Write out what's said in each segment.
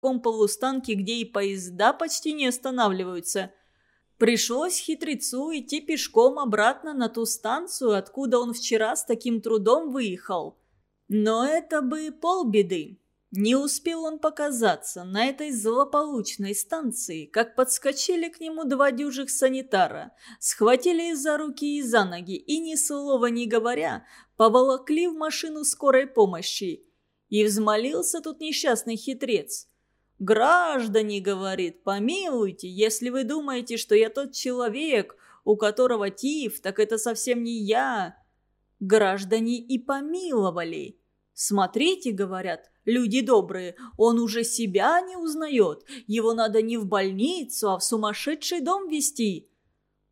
таком полустанке, где и поезда почти не останавливаются. Пришлось хитрецу идти пешком обратно на ту станцию, откуда он вчера с таким трудом выехал. Но это бы полбеды. Не успел он показаться на этой злополучной станции, как подскочили к нему два дюжих санитара, схватили за руки и за ноги и, ни слова не говоря, поволокли в машину скорой помощи. И взмолился тут несчастный хитрец. «Граждане, — говорит, — помилуйте, если вы думаете, что я тот человек, у которого тиф, так это совсем не я». Граждане и помиловали. «Смотрите, — говорят, — люди добрые, он уже себя не узнает, его надо не в больницу, а в сумасшедший дом вести».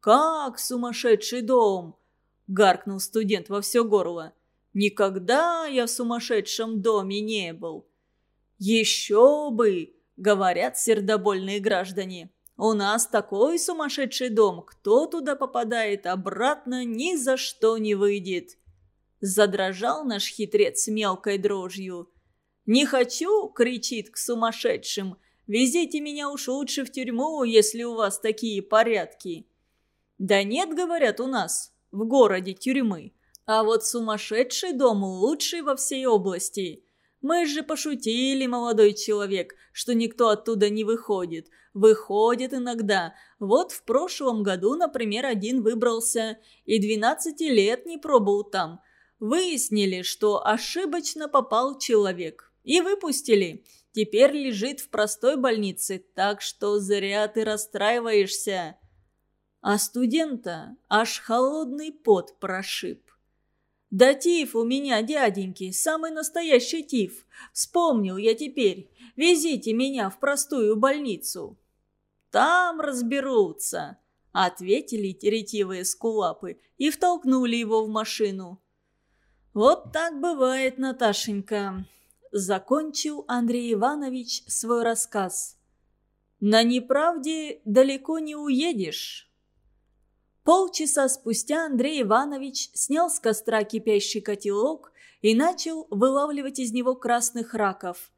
«Как сумасшедший дом?» — гаркнул студент во все горло. «Никогда я в сумасшедшем доме не был». «Еще бы!» — говорят сердобольные граждане. «У нас такой сумасшедший дом, кто туда попадает, обратно ни за что не выйдет». Задрожал наш хитрец мелкой дрожью. «Не хочу!» — кричит к сумасшедшим. «Везите меня уж лучше в тюрьму, если у вас такие порядки». «Да нет, — говорят, — у нас в городе тюрьмы. А вот сумасшедший дом лучший во всей области. Мы же пошутили, молодой человек, что никто оттуда не выходит. Выходит иногда. Вот в прошлом году, например, один выбрался и 12 лет не пробыл там. Выяснили, что ошибочно попал человек. И выпустили. Теперь лежит в простой больнице, так что зря ты расстраиваешься. А студента аж холодный пот прошиб. «Да тиф у меня, дяденьки, самый настоящий тиф. Вспомнил я теперь. Везите меня в простую больницу». «Там разберутся», — ответили теретивые скулапы и втолкнули его в машину. «Вот так бывает, Наташенька», — закончил Андрей Иванович свой рассказ. «На неправде далеко не уедешь». Полчаса спустя Андрей Иванович снял с костра кипящий котелок и начал вылавливать из него красных раков.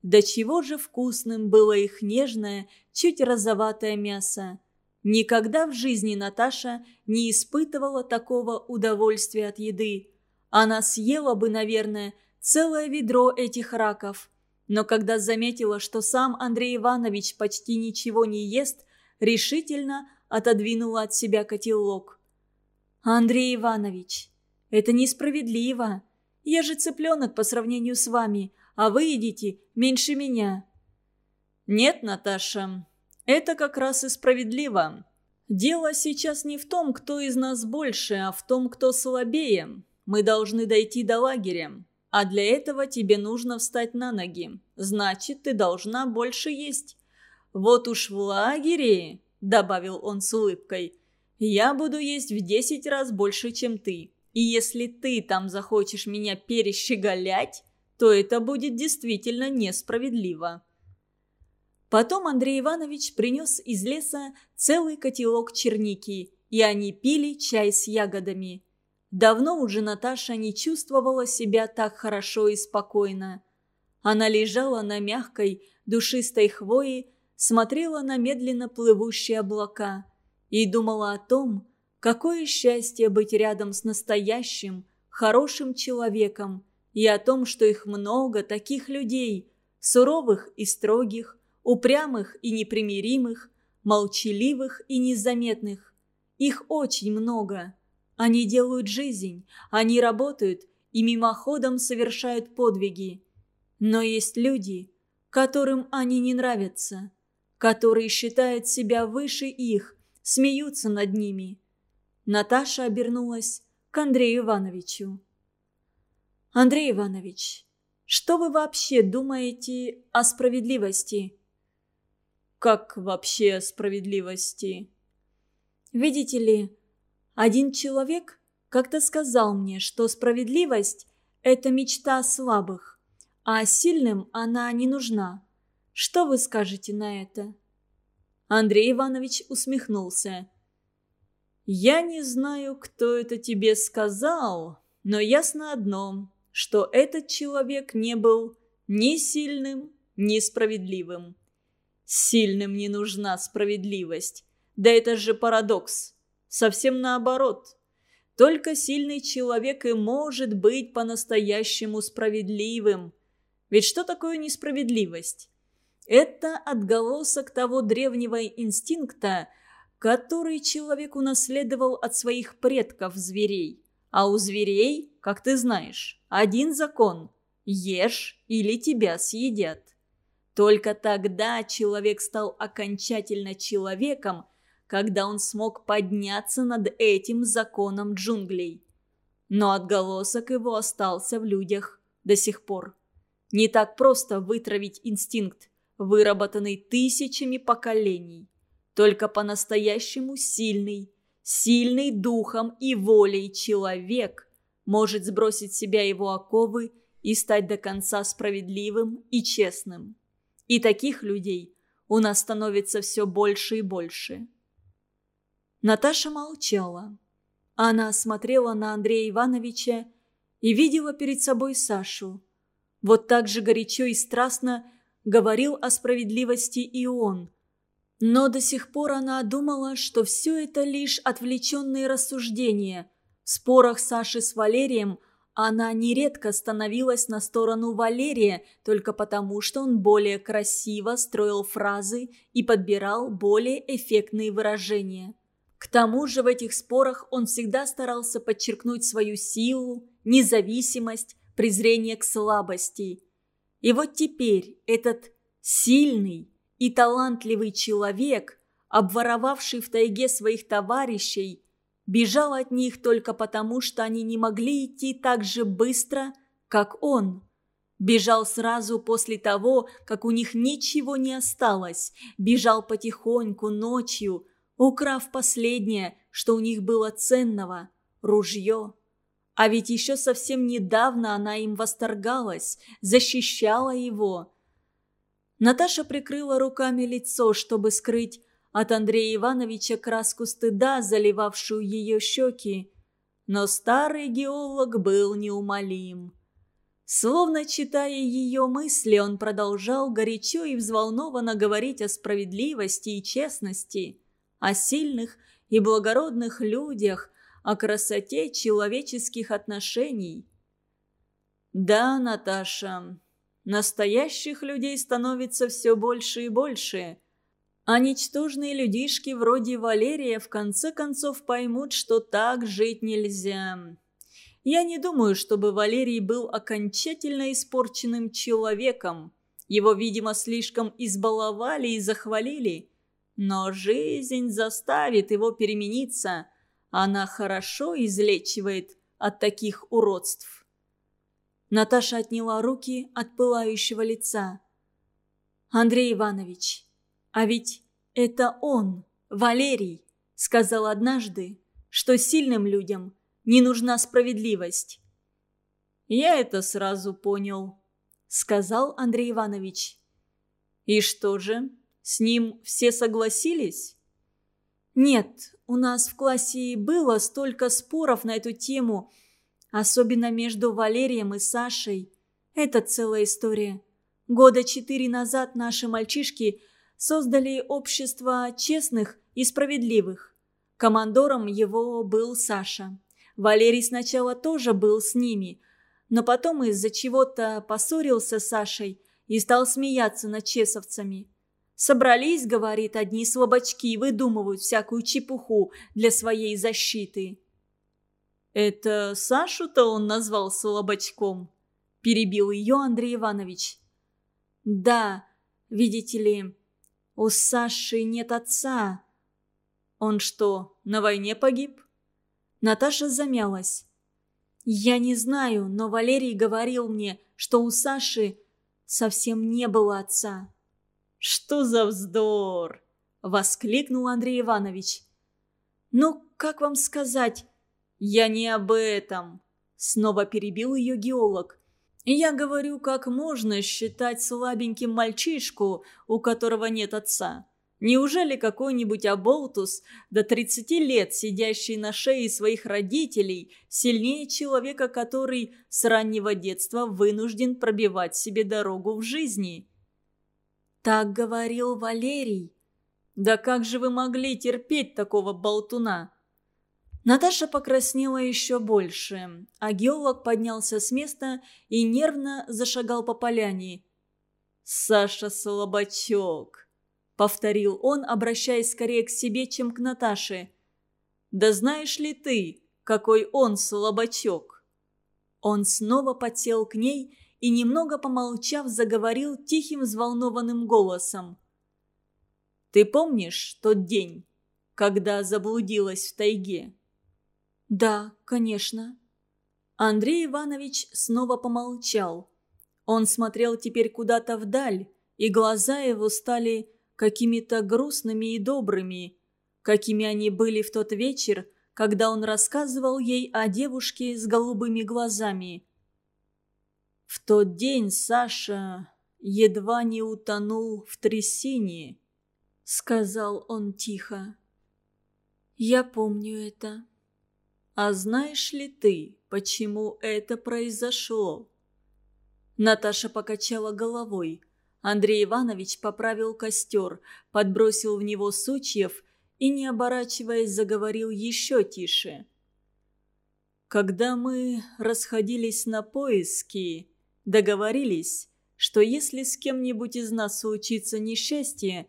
До чего же вкусным было их нежное, чуть розоватое мясо. Никогда в жизни Наташа не испытывала такого удовольствия от еды. Она съела бы, наверное, целое ведро этих раков. Но когда заметила, что сам Андрей Иванович почти ничего не ест, решительно отодвинула от себя котелок. «Андрей Иванович, это несправедливо. Я же цыпленок по сравнению с вами, а вы едите меньше меня». «Нет, Наташа, это как раз и справедливо. Дело сейчас не в том, кто из нас больше, а в том, кто слабее. Мы должны дойти до лагеря. А для этого тебе нужно встать на ноги. Значит, ты должна больше есть. Вот уж в лагере, добавил он с улыбкой, я буду есть в десять раз больше, чем ты. И если ты там захочешь меня перещеголять, то это будет действительно несправедливо. Потом Андрей Иванович принес из леса целый котелок черники, и они пили чай с ягодами. Давно уже Наташа не чувствовала себя так хорошо и спокойно. Она лежала на мягкой, душистой хвое, смотрела на медленно плывущие облака и думала о том, какое счастье быть рядом с настоящим, хорошим человеком, и о том, что их много, таких людей, суровых и строгих, упрямых и непримиримых, молчаливых и незаметных. Их очень много. Они делают жизнь, они работают и мимоходом совершают подвиги. Но есть люди, которым они не нравятся, которые считают себя выше их, смеются над ними. Наташа обернулась к Андрею Ивановичу. «Андрей Иванович, что вы вообще думаете о справедливости?» «Как вообще о справедливости?» «Видите ли, один человек как-то сказал мне, что справедливость – это мечта слабых, а сильным она не нужна. Что вы скажете на это?» Андрей Иванович усмехнулся. «Я не знаю, кто это тебе сказал, но ясно одно, что этот человек не был ни сильным, несправедливым. Сильным не нужна справедливость. Да это же парадокс. Совсем наоборот. Только сильный человек и может быть по-настоящему справедливым. Ведь что такое несправедливость? Это отголосок того древнего инстинкта, который человек унаследовал от своих предков-зверей. А у зверей, как ты знаешь, один закон – ешь или тебя съедят. Только тогда человек стал окончательно человеком, когда он смог подняться над этим законом джунглей. Но отголосок его остался в людях до сих пор. Не так просто вытравить инстинкт, выработанный тысячами поколений. Только по-настоящему сильный, сильный духом и волей человек может сбросить с себя его оковы и стать до конца справедливым и честным. И таких людей у нас становится все больше и больше. Наташа молчала. Она смотрела на Андрея Ивановича и видела перед собой Сашу. Вот так же горячо и страстно говорил о справедливости и он. Но до сих пор она думала, что все это лишь отвлеченные рассуждения. В спорах Саши с Валерием она нередко становилась на сторону Валерия только потому, что он более красиво строил фразы и подбирал более эффектные выражения. К тому же в этих спорах он всегда старался подчеркнуть свою силу, независимость, презрение к слабости. И вот теперь этот сильный и талантливый человек, обворовавший в тайге своих товарищей, бежал от них только потому, что они не могли идти так же быстро, как он. Бежал сразу после того, как у них ничего не осталось, бежал потихоньку, ночью – украв последнее, что у них было ценного – ружье. А ведь еще совсем недавно она им восторгалась, защищала его. Наташа прикрыла руками лицо, чтобы скрыть от Андрея Ивановича краску стыда, заливавшую ее щеки. Но старый геолог был неумолим. Словно читая ее мысли, он продолжал горячо и взволнованно говорить о справедливости и честности о сильных и благородных людях, о красоте человеческих отношений. Да, Наташа, настоящих людей становится все больше и больше, а ничтожные людишки вроде Валерия в конце концов поймут, что так жить нельзя. Я не думаю, чтобы Валерий был окончательно испорченным человеком. Его, видимо, слишком избаловали и захвалили – но жизнь заставит его перемениться. Она хорошо излечивает от таких уродств. Наташа отняла руки от пылающего лица. «Андрей Иванович, а ведь это он, Валерий, сказал однажды, что сильным людям не нужна справедливость». «Я это сразу понял», — сказал Андрей Иванович. «И что же?» С ним все согласились? Нет, у нас в классе было столько споров на эту тему, особенно между Валерием и Сашей. Это целая история. Года четыре назад наши мальчишки создали общество честных и справедливых. Командором его был Саша. Валерий сначала тоже был с ними, но потом из-за чего-то поссорился с Сашей и стал смеяться над чесовцами. Собрались, говорит, одни слабачки выдумывают всякую чепуху для своей защиты. «Это Сашу-то он назвал слабачком?» – перебил ее Андрей Иванович. «Да, видите ли, у Саши нет отца». «Он что, на войне погиб?» Наташа замялась. «Я не знаю, но Валерий говорил мне, что у Саши совсем не было отца». «Что за вздор!» – воскликнул Андрей Иванович. «Ну, как вам сказать?» «Я не об этом!» – снова перебил ее геолог. «Я говорю, как можно считать слабеньким мальчишку, у которого нет отца? Неужели какой-нибудь оболтус до 30 лет, сидящий на шее своих родителей, сильнее человека, который с раннего детства вынужден пробивать себе дорогу в жизни?» Так говорил Валерий. Да как же вы могли терпеть такого болтуна? Наташа покраснела еще больше, а геолог поднялся с места и нервно зашагал по поляне. «Саша Слобачок», — повторил он, обращаясь скорее к себе, чем к Наташе. «Да знаешь ли ты, какой он слабачок?» Он снова подсел к ней и, немного помолчав, заговорил тихим взволнованным голосом. «Ты помнишь тот день, когда заблудилась в тайге?» «Да, конечно». Андрей Иванович снова помолчал. Он смотрел теперь куда-то вдаль, и глаза его стали какими-то грустными и добрыми, какими они были в тот вечер, когда он рассказывал ей о девушке с голубыми глазами. В тот день Саша едва не утонул в трясине, сказал он тихо. «Я помню это». «А знаешь ли ты, почему это произошло?» Наташа покачала головой. Андрей Иванович поправил костер, подбросил в него сучьев и, не оборачиваясь, заговорил еще тише. «Когда мы расходились на поиски, договорились, что если с кем-нибудь из нас случится несчастье,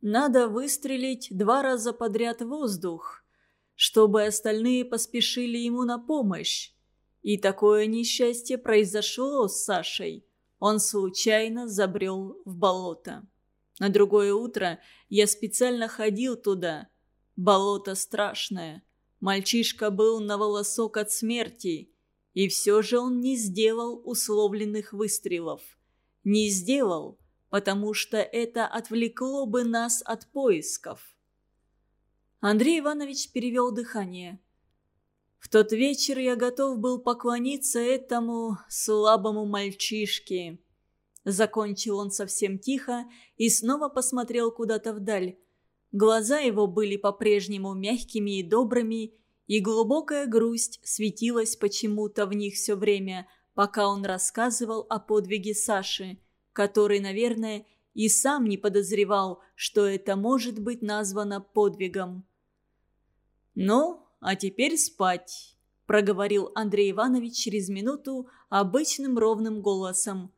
надо выстрелить два раза подряд в воздух» чтобы остальные поспешили ему на помощь. И такое несчастье произошло с Сашей. Он случайно забрел в болото. На другое утро я специально ходил туда. Болото страшное. Мальчишка был на волосок от смерти. И все же он не сделал условленных выстрелов. Не сделал, потому что это отвлекло бы нас от поисков. Андрей Иванович перевел дыхание. В тот вечер я готов был поклониться этому слабому мальчишке. Закончил он совсем тихо и снова посмотрел куда-то вдаль. Глаза его были по-прежнему мягкими и добрыми, и глубокая грусть светилась почему-то в них все время, пока он рассказывал о подвиге Саши, который, наверное, и сам не подозревал, что это может быть названо подвигом. «Ну, а теперь спать», – проговорил Андрей Иванович через минуту обычным ровным голосом.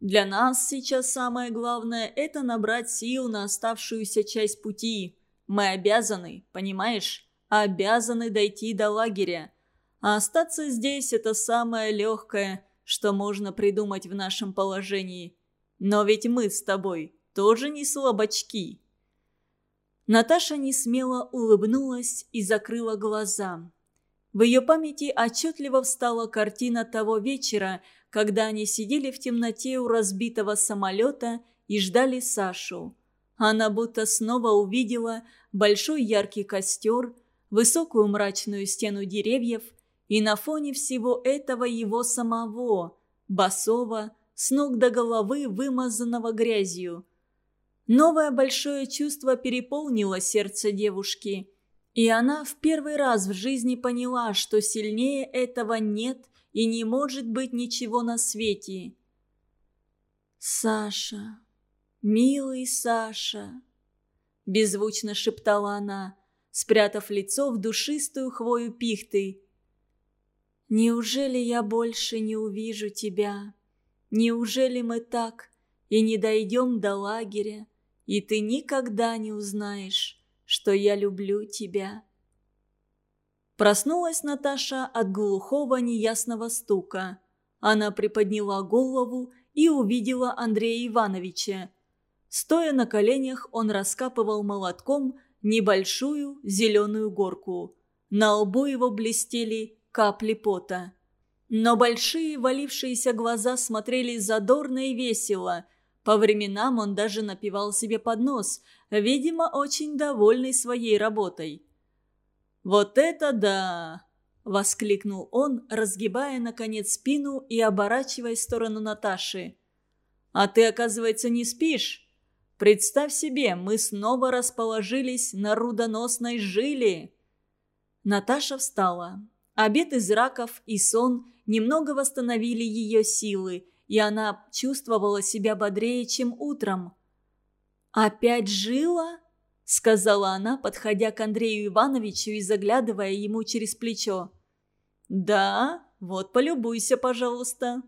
«Для нас сейчас самое главное – это набрать сил на оставшуюся часть пути. Мы обязаны, понимаешь, обязаны дойти до лагеря. А остаться здесь – это самое легкое, что можно придумать в нашем положении. Но ведь мы с тобой тоже не слабачки». Наташа несмело улыбнулась и закрыла глаза. В ее памяти отчетливо встала картина того вечера, когда они сидели в темноте у разбитого самолета и ждали Сашу. Она будто снова увидела большой яркий костер, высокую мрачную стену деревьев и на фоне всего этого его самого, босого, с ног до головы вымазанного грязью – Новое большое чувство переполнило сердце девушки. И она в первый раз в жизни поняла, что сильнее этого нет и не может быть ничего на свете. «Саша, милый Саша», – беззвучно шептала она, спрятав лицо в душистую хвою пихты. «Неужели я больше не увижу тебя? Неужели мы так и не дойдем до лагеря?» и ты никогда не узнаешь, что я люблю тебя». Проснулась Наташа от глухого неясного стука. Она приподняла голову и увидела Андрея Ивановича. Стоя на коленях, он раскапывал молотком небольшую зеленую горку. На лбу его блестели капли пота. Но большие валившиеся глаза смотрели задорно и весело, по временам он даже напевал себе под нос, видимо, очень довольный своей работой. «Вот это да!» – воскликнул он, разгибая, наконец, спину и оборачиваясь сторону Наташи. «А ты, оказывается, не спишь? Представь себе, мы снова расположились на рудоносной жиле!» Наташа встала. Обед из раков и сон немного восстановили ее силы – и она чувствовала себя бодрее, чем утром. «Опять жила?» — сказала она, подходя к Андрею Ивановичу и заглядывая ему через плечо. «Да, вот полюбуйся, пожалуйста».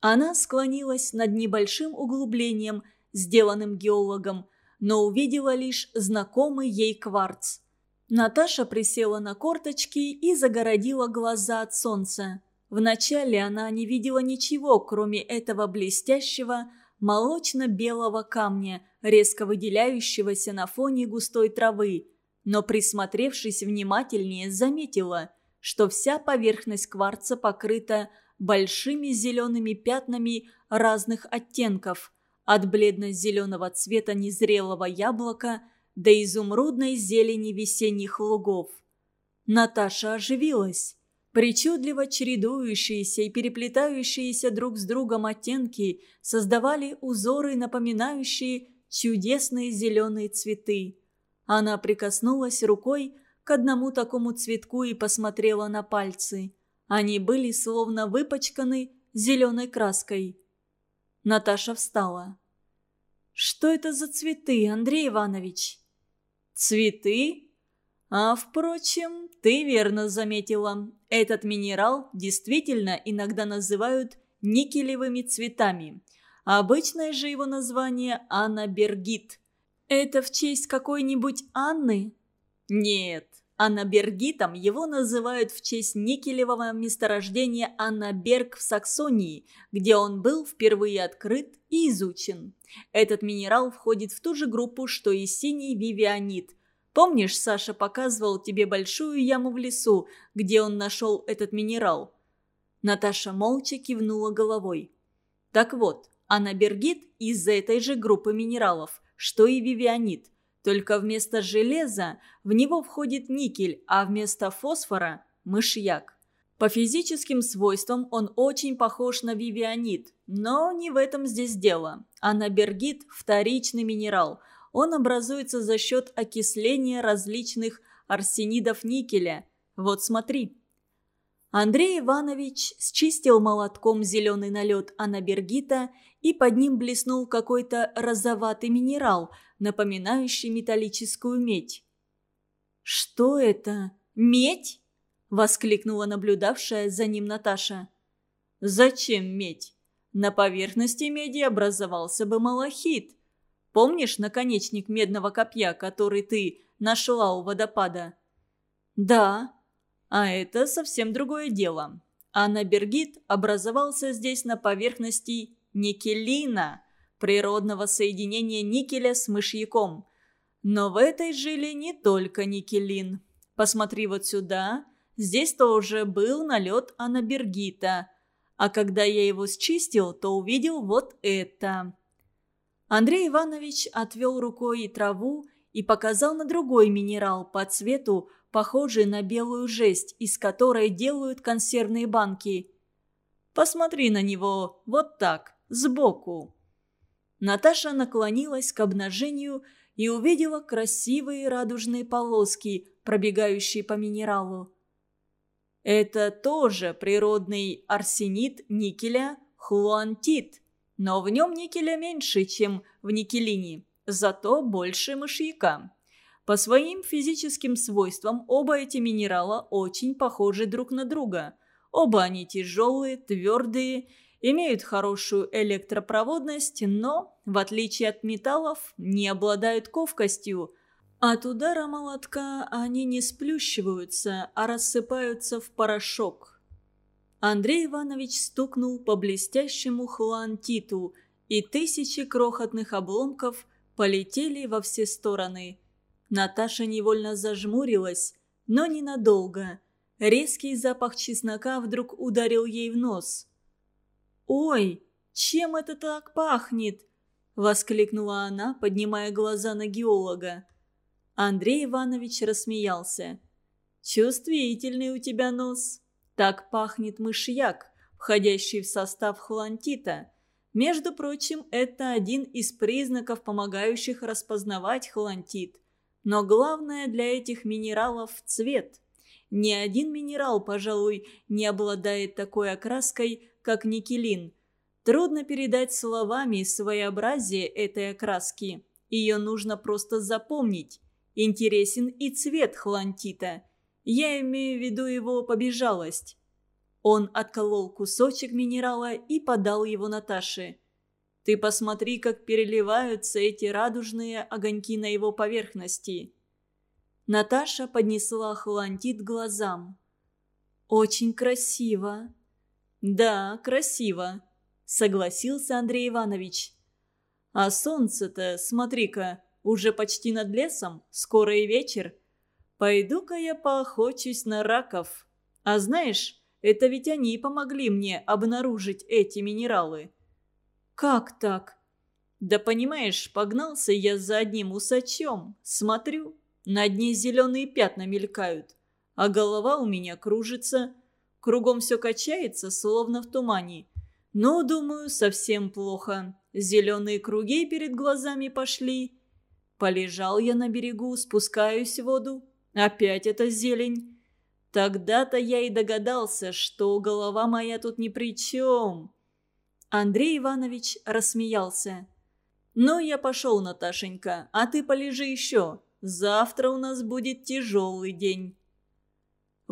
Она склонилась над небольшим углублением, сделанным геологом, но увидела лишь знакомый ей кварц. Наташа присела на корточки и загородила глаза от солнца. Вначале она не видела ничего, кроме этого блестящего, молочно-белого камня, резко выделяющегося на фоне густой травы, но, присмотревшись внимательнее, заметила, что вся поверхность кварца покрыта большими зелеными пятнами разных оттенков, от бледно-зеленого цвета незрелого яблока до изумрудной зелени весенних лугов. Наташа оживилась. Причудливо чередующиеся и переплетающиеся друг с другом оттенки создавали узоры, напоминающие чудесные зеленые цветы. Она прикоснулась рукой к одному такому цветку и посмотрела на пальцы. Они были словно выпачканы зеленой краской. Наташа встала. «Что это за цветы, Андрей Иванович?» «Цветы?» А, впрочем, ты верно заметила. Этот минерал действительно иногда называют никелевыми цветами. Обычное же его название – анабергит. Это в честь какой-нибудь Анны? Нет, анабергитом его называют в честь никелевого месторождения Аннаберг в Саксонии, где он был впервые открыт и изучен. Этот минерал входит в ту же группу, что и синий вивианит – Помнишь, Саша показывал тебе большую яму в лесу, где он нашел этот минерал?» Наташа молча кивнула головой. «Так вот, анабергит из этой же группы минералов, что и вивианит. Только вместо железа в него входит никель, а вместо фосфора – мышьяк. По физическим свойствам он очень похож на вивианит, но не в этом здесь дело. Анабергит – вторичный минерал – он образуется за счет окисления различных арсенидов никеля. Вот смотри. Андрей Иванович счистил молотком зеленый налет анабергита, и под ним блеснул какой-то розоватый минерал, напоминающий металлическую медь. «Что это? Медь?» – воскликнула наблюдавшая за ним Наташа. «Зачем медь? На поверхности меди образовался бы малахит. Помнишь наконечник медного копья, который ты нашла у водопада?» «Да. А это совсем другое дело. Анабергит образовался здесь на поверхности никелина, природного соединения никеля с мышьяком. Но в этой жиле не только никелин. Посмотри вот сюда. Здесь тоже был налет анабергита. А когда я его счистил, то увидел вот это. Андрей Иванович отвел рукой траву и показал на другой минерал по цвету, похожий на белую жесть, из которой делают консервные банки. «Посмотри на него вот так, сбоку». Наташа наклонилась к обнажению и увидела красивые радужные полоски, пробегающие по минералу. Это тоже природный арсенит никеля хлуантит но в нем никеля меньше, чем в никелине, зато больше мышьяка. По своим физическим свойствам оба эти минерала очень похожи друг на друга. Оба они тяжелые, твердые, имеют хорошую электропроводность, но, в отличие от металлов, не обладают ковкостью. От удара молотка они не сплющиваются, а рассыпаются в порошок. Андрей Иванович стукнул по блестящему хлантиту, и тысячи крохотных обломков полетели во все стороны. Наташа невольно зажмурилась, но ненадолго. Резкий запах чеснока вдруг ударил ей в нос. «Ой, чем это так пахнет?» – воскликнула она, поднимая глаза на геолога. Андрей Иванович рассмеялся. «Чувствительный у тебя нос». Так пахнет мышьяк, входящий в состав хлантита. Между прочим, это один из признаков, помогающих распознавать хлантит. Но главное для этих минералов – цвет. Ни один минерал, пожалуй, не обладает такой окраской, как никелин. Трудно передать словами своеобразие этой окраски. Ее нужно просто запомнить. Интересен и цвет хлантита. Я имею в виду его побежалость. Он отколол кусочек минерала и подал его Наташе. «Ты посмотри, как переливаются эти радужные огоньки на его поверхности». Наташа поднесла хлантит глазам. «Очень красиво». «Да, красиво», — согласился Андрей Иванович. «А солнце-то, смотри-ка, уже почти над лесом, скоро и вечер. Пойду-ка я поохочусь на раков. А знаешь, это ведь они помогли мне обнаружить эти минералы». «Как так?» «Да понимаешь, погнался я за одним усачом. Смотрю, на дне зеленые пятна мелькают, а голова у меня кружится. Кругом все качается, словно в тумане. Но, думаю, совсем плохо. Зеленые круги перед глазами пошли. Полежал я на берегу, спускаюсь в воду. Опять эта зелень. Тогда-то я и догадался, что голова моя тут ни при чем. Андрей Иванович рассмеялся. «Ну, я пошел, Наташенька, а ты полежи еще. Завтра у нас будет тяжелый день».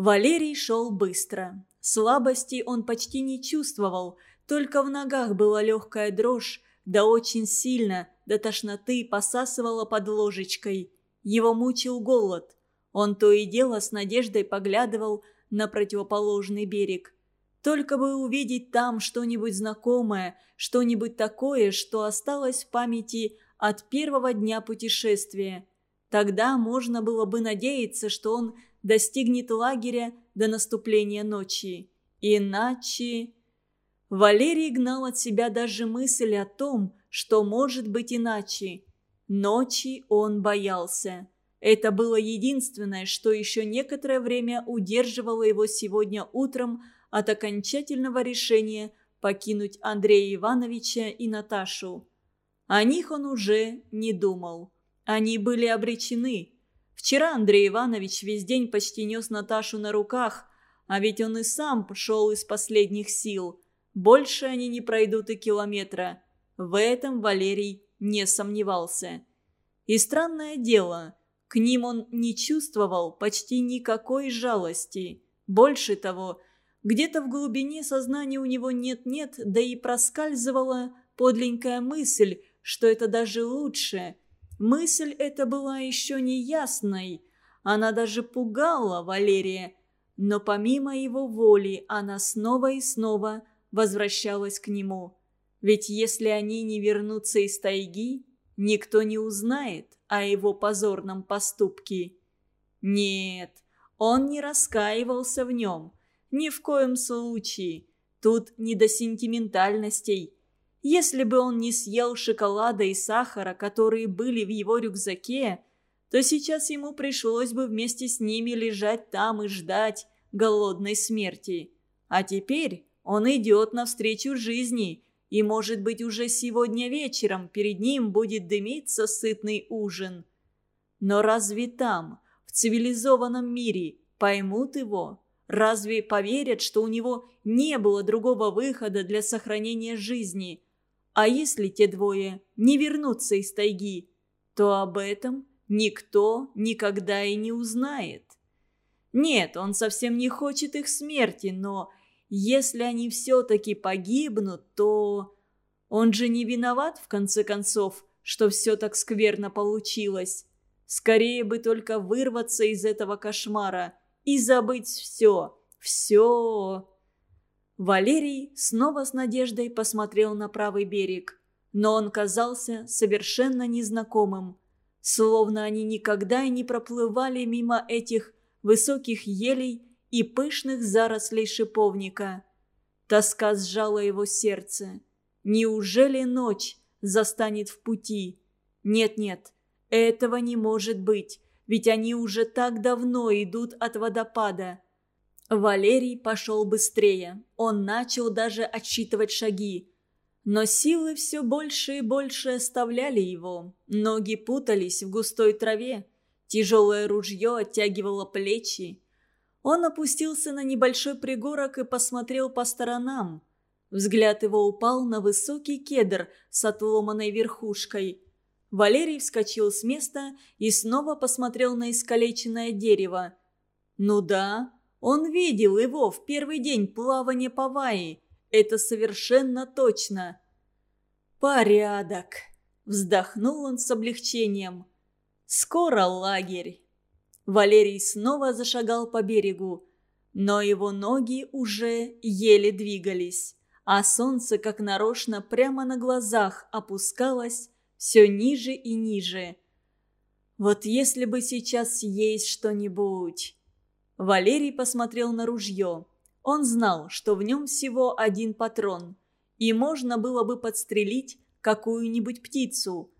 Валерий шел быстро. Слабости он почти не чувствовал, только в ногах была легкая дрожь, да очень сильно, до тошноты посасывала под ложечкой. Его мучил голод. Он то и дело с надеждой поглядывал на противоположный берег. Только бы увидеть там что-нибудь знакомое, что-нибудь такое, что осталось в памяти от первого дня путешествия. Тогда можно было бы надеяться, что он достигнет лагеря до наступления ночи. Иначе... Валерий гнал от себя даже мысль о том, что может быть иначе. Ночи он боялся. Это было единственное, что еще некоторое время удерживало его сегодня утром от окончательного решения покинуть Андрея Ивановича и Наташу. О них он уже не думал. Они были обречены. Вчера Андрей Иванович весь день почти нес Наташу на руках, а ведь он и сам пошел из последних сил. Больше они не пройдут и километра. В этом Валерий не сомневался. И странное дело, к ним он не чувствовал почти никакой жалости. Больше того, где-то в глубине сознания у него нет-нет, да и проскальзывала подленькая мысль, что это даже лучше, Мысль эта была еще не ясной. Она даже пугала Валерия. Но помимо его воли она снова и снова возвращалась к нему. Ведь если они не вернутся из тайги, никто не узнает о его позорном поступке. Нет, он не раскаивался в нем. Ни в коем случае. Тут не до сентиментальностей. Если бы он не съел шоколада и сахара, которые были в его рюкзаке, то сейчас ему пришлось бы вместе с ними лежать там и ждать голодной смерти. А теперь он идет навстречу жизни, и, может быть, уже сегодня вечером перед ним будет дымиться сытный ужин. Но разве там, в цивилизованном мире, поймут его? Разве поверят, что у него не было другого выхода для сохранения жизни – а если те двое не вернутся из тайги, то об этом никто никогда и не узнает. Нет, он совсем не хочет их смерти, но если они все-таки погибнут, то... Он же не виноват, в конце концов, что все так скверно получилось. Скорее бы только вырваться из этого кошмара и забыть все, все. Валерий снова с надеждой посмотрел на правый берег, но он казался совершенно незнакомым, словно они никогда и не проплывали мимо этих высоких елей и пышных зарослей шиповника. Тоска сжала его сердце. Неужели ночь застанет в пути? Нет-нет, этого не может быть, ведь они уже так давно идут от водопада. Валерий пошел быстрее. Он начал даже отсчитывать шаги. Но силы все больше и больше оставляли его. Ноги путались в густой траве. Тяжелое ружье оттягивало плечи. Он опустился на небольшой пригорок и посмотрел по сторонам. Взгляд его упал на высокий кедр с отломанной верхушкой. Валерий вскочил с места и снова посмотрел на искалеченное дерево. Ну да, он видел его в первый день плавания по Ваи. Это совершенно точно. «Порядок», — вздохнул он с облегчением. «Скоро лагерь». Валерий снова зашагал по берегу, но его ноги уже еле двигались, а солнце, как нарочно, прямо на глазах опускалось все ниже и ниже. Вот если бы сейчас есть что-нибудь... Валерий посмотрел на ружье. Он знал, что в нем всего один патрон, и можно было бы подстрелить какую-нибудь птицу.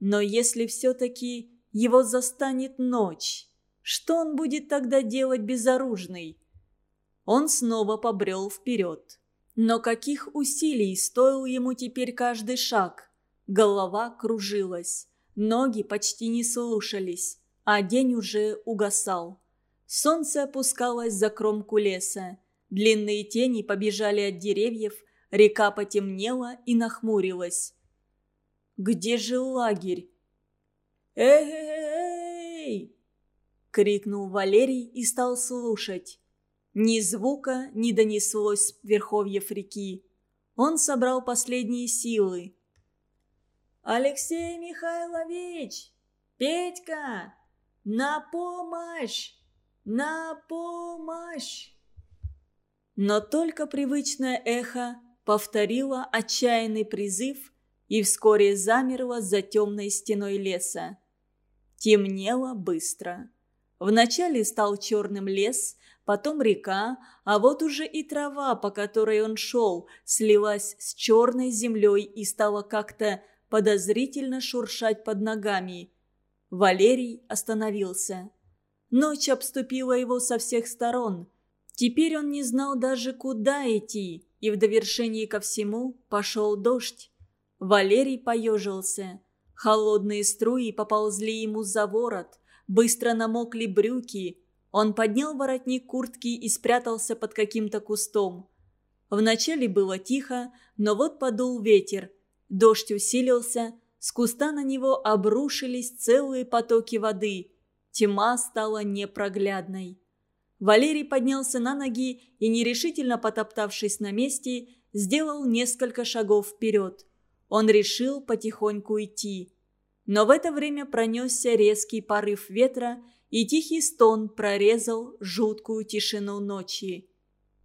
Но если все-таки его застанет ночь, что он будет тогда делать безоружный? Он снова побрел вперед. Но каких усилий стоил ему теперь каждый шаг? Голова кружилась, ноги почти не слушались, а день уже угасал. Солнце опускалось за кромку леса. Длинные тени побежали от деревьев, река потемнела и нахмурилась. «Где же лагерь?» «Эй!» — крикнул Валерий и стал слушать. Ни звука не донеслось с верховьев реки. Он собрал последние силы. «Алексей Михайлович! Петька! На помощь!» «На помощь!» Но только привычное эхо повторило отчаянный призыв и вскоре замерло за темной стеной леса. Темнело быстро. Вначале стал черным лес, потом река, а вот уже и трава, по которой он шел, слилась с черной землей и стала как-то подозрительно шуршать под ногами. Валерий остановился. Ночь обступила его со всех сторон. Теперь он не знал даже, куда идти, и в довершении ко всему пошел дождь. Валерий поежился. Холодные струи поползли ему за ворот, быстро намокли брюки. Он поднял воротник куртки и спрятался под каким-то кустом. Вначале было тихо, но вот подул ветер. Дождь усилился, с куста на него обрушились целые потоки воды – Тьма стала непроглядной. Валерий поднялся на ноги и, нерешительно потоптавшись на месте, сделал несколько шагов вперед. Он решил потихоньку идти. Но в это время пронесся резкий порыв ветра, и тихий стон прорезал жуткую тишину ночи.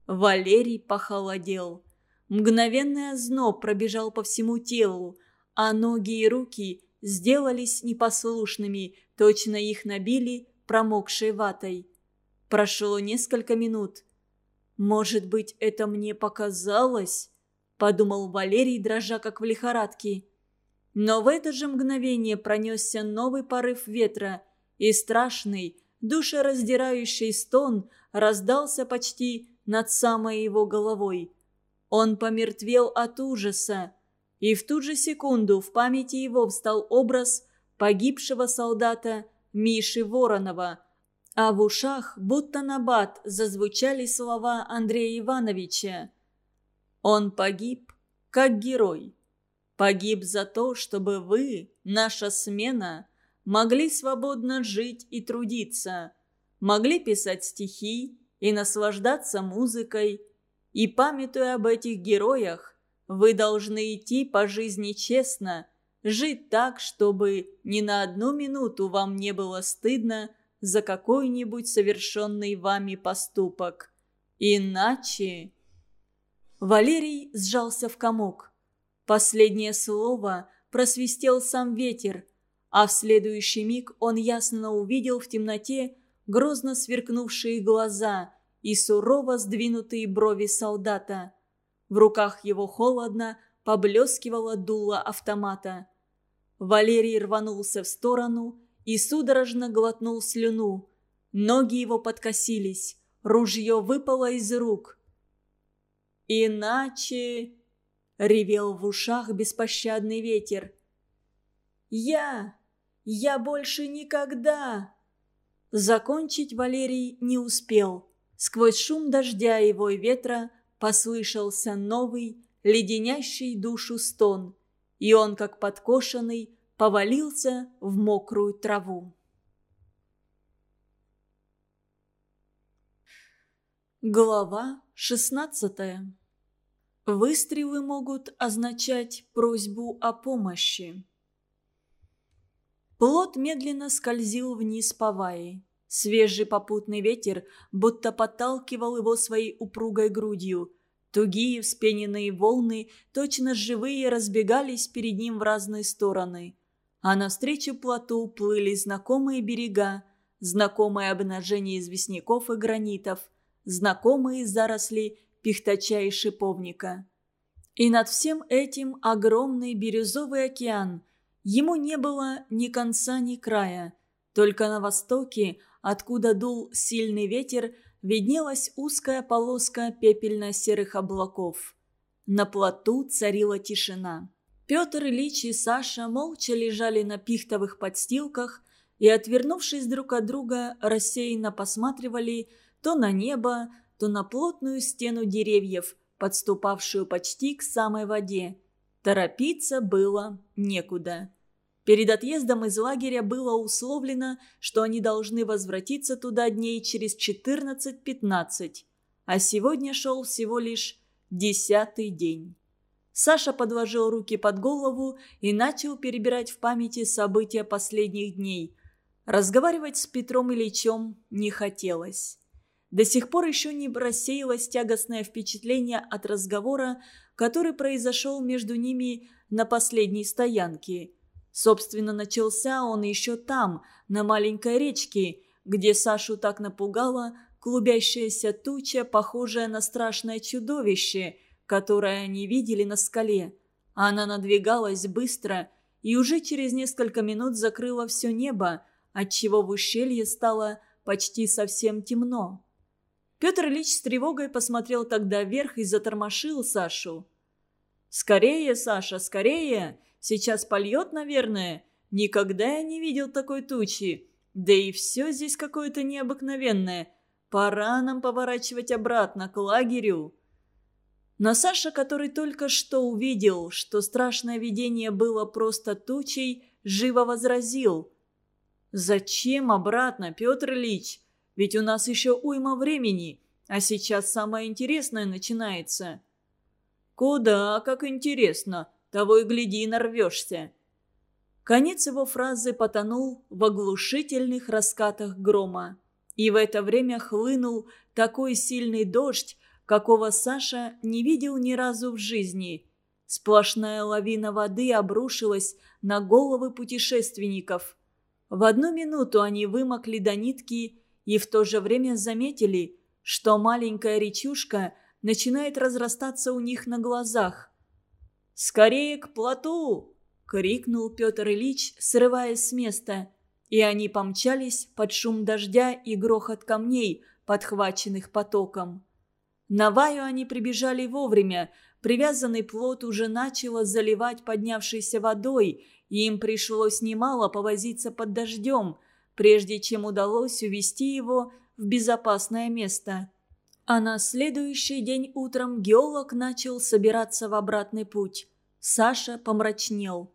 Валерий похолодел. Мгновенный озноб пробежал по всему телу, а ноги и руки сделались непослушными, точно их набили промокшей ватой. Прошло несколько минут. «Может быть, это мне показалось?» – подумал Валерий, дрожа как в лихорадке. Но в это же мгновение пронесся новый порыв ветра, и страшный, душераздирающий стон раздался почти над самой его головой. Он помертвел от ужаса, и в ту же секунду в памяти его встал образ погибшего солдата Миши Воронова, а в ушах, будто набат, зазвучали слова Андрея Ивановича. «Он погиб, как герой. Погиб за то, чтобы вы, наша смена, могли свободно жить и трудиться, могли писать стихи и наслаждаться музыкой. И, памятуя об этих героях, вы должны идти по жизни честно, жить так, чтобы ни на одну минуту вам не было стыдно за какой-нибудь совершенный вами поступок. Иначе... Валерий сжался в комок. Последнее слово просвистел сам ветер, а в следующий миг он ясно увидел в темноте грозно сверкнувшие глаза и сурово сдвинутые брови солдата. В руках его холодно поблескивало дуло автомата. Валерий рванулся в сторону и судорожно глотнул слюну. Ноги его подкосились, ружье выпало из рук. «Иначе...» — ревел в ушах беспощадный ветер. «Я! Я больше никогда!» Закончить Валерий не успел. Сквозь шум дождя и вой ветра послышался новый, леденящий душу стон, и он, как подкошенный, повалился в мокрую траву. Глава шестнадцатая. Выстрелы могут означать просьбу о помощи. Плот медленно скользил вниз по Вае. Свежий попутный ветер будто подталкивал его своей упругой грудью. Тугие вспененные волны, точно живые, разбегались перед ним в разные стороны. А навстречу плоту плыли знакомые берега, знакомое обнажение известняков и гранитов, знакомые заросли пихтача и шиповника. И над всем этим огромный бирюзовый океан. Ему не было ни конца, ни края. Только на востоке, откуда дул сильный ветер, виднелась узкая полоска пепельно-серых облаков. На плоту царила тишина. Петр Ильич и Саша молча лежали на пихтовых подстилках и, отвернувшись друг от друга, рассеянно посматривали то на небо, то на плотную стену деревьев, подступавшую почти к самой воде. Торопиться было некуда. Перед отъездом из лагеря было условлено, что они должны возвратиться туда дней через 14-15, а сегодня шел всего лишь десятый день. Саша подложил руки под голову и начал перебирать в памяти события последних дней. Разговаривать с Петром Ильичем не хотелось. До сих пор еще не рассеялось тягостное впечатление от разговора, который произошел между ними на последней стоянке. Собственно, начался он еще там, на маленькой речке, где Сашу так напугала клубящаяся туча, похожая на страшное чудовище, которое они видели на скале. Она надвигалась быстро и уже через несколько минут закрыла все небо, отчего в ущелье стало почти совсем темно. Петр Ильич с тревогой посмотрел тогда вверх и затормошил Сашу. «Скорее, Саша, скорее! Сейчас польет, наверное. Никогда я не видел такой тучи. Да и все здесь какое-то необыкновенное. Пора нам поворачивать обратно к лагерю». Но Саша, который только что увидел, что страшное видение было просто тучей, живо возразил. «Зачем обратно, Петр Ильич? Ведь у нас еще уйма времени, а сейчас самое интересное начинается». «Куда, как интересно, того и гляди, нарвешься». Конец его фразы потонул в оглушительных раскатах грома. И в это время хлынул такой сильный дождь, какого Саша не видел ни разу в жизни. Сплошная лавина воды обрушилась на головы путешественников. В одну минуту они вымокли до нитки и в то же время заметили, что маленькая речушка начинает разрастаться у них на глазах. «Скорее к плоту!» — крикнул Петр Ильич, срываясь с места. И они помчались под шум дождя и грохот камней, подхваченных потоком. На Ваю они прибежали вовремя. Привязанный плот уже начало заливать поднявшейся водой, и им пришлось немало повозиться под дождем, прежде чем удалось увести его в безопасное место. А на следующий день утром геолог начал собираться в обратный путь. Саша помрачнел.